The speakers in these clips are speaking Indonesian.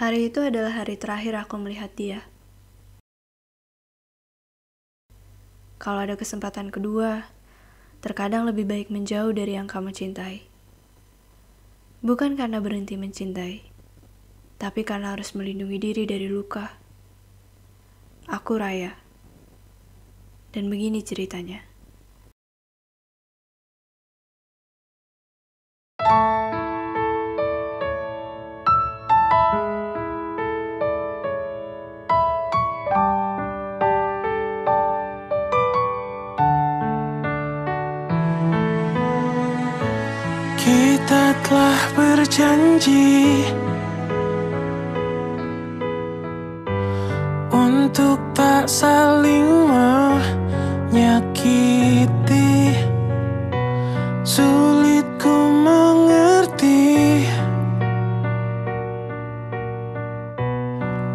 Hari itu adalah hari terakhir aku melihat dia. Kalau ada kesempatan kedua, terkadang lebih baik menjauh dari yang kamu cintai. Bukan karena berhenti mencintai, tapi karena harus melindungi diri dari luka. Aku Raya. Dan begini ceritanya. Telah berjanji Untuk tak saling menyakiti. Sulit ku mengerti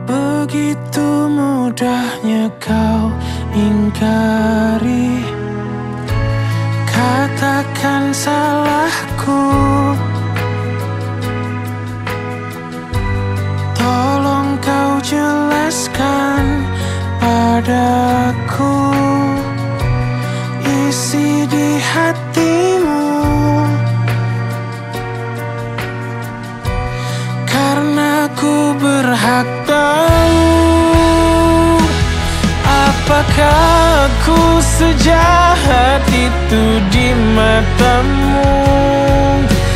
Begitu mudahnya kau ingkari. Katakan salahku padaku Isi di hatimu. Karena ku berhak tahu Apakah aku sejahat itu di matamu.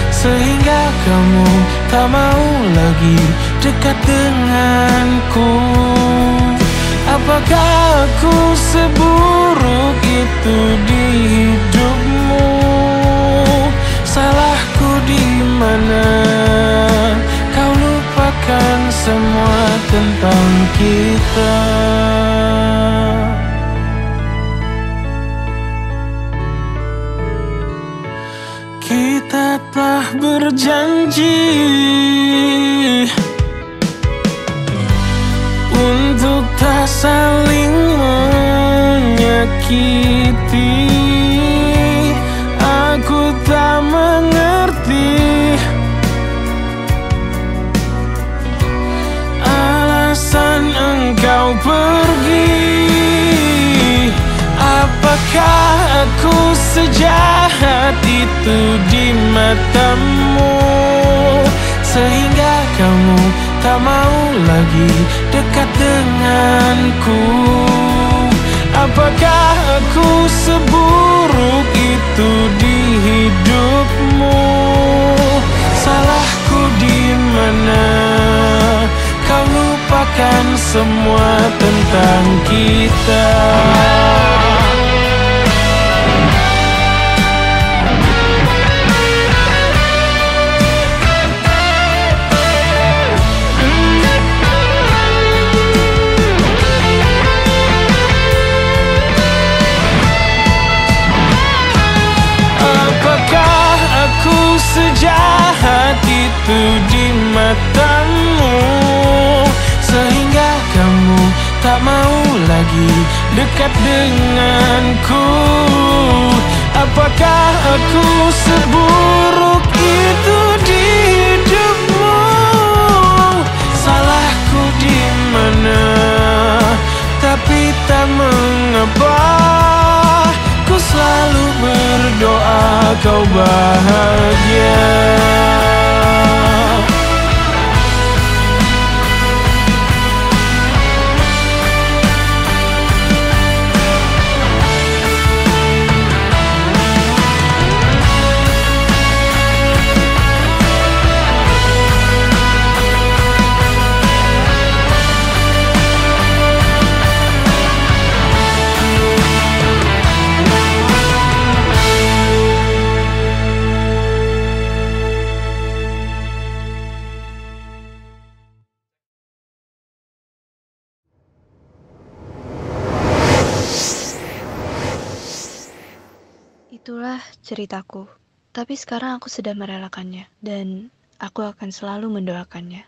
Sehingga kamu tak mau lagi dekat denganku itu di hidupmu. Salahku di mana? Kau lupakan semua tentang kita. Kita telah berjanji Untuk tak saling menyakiti Aku tak mengerti. Alasan engkau pergi Apakah aku sejahat itu di matamu? Sehingga kamu tak mau lagi dekat denganku itu di hidupmu. Salahku di mana? Kau lupakan semua tentang kita itu di matamu Sehingga kamu tak mau lagi dekat denganku. Apakah aku seburuk itu di hidupmu? Salahku di mana? Tapi tak mengapa Ku selalu berdoa kau bahagia Itulah ceritaku. Tapi sekarang aku sudah merelakannya dan aku akan selalu mendoakannya.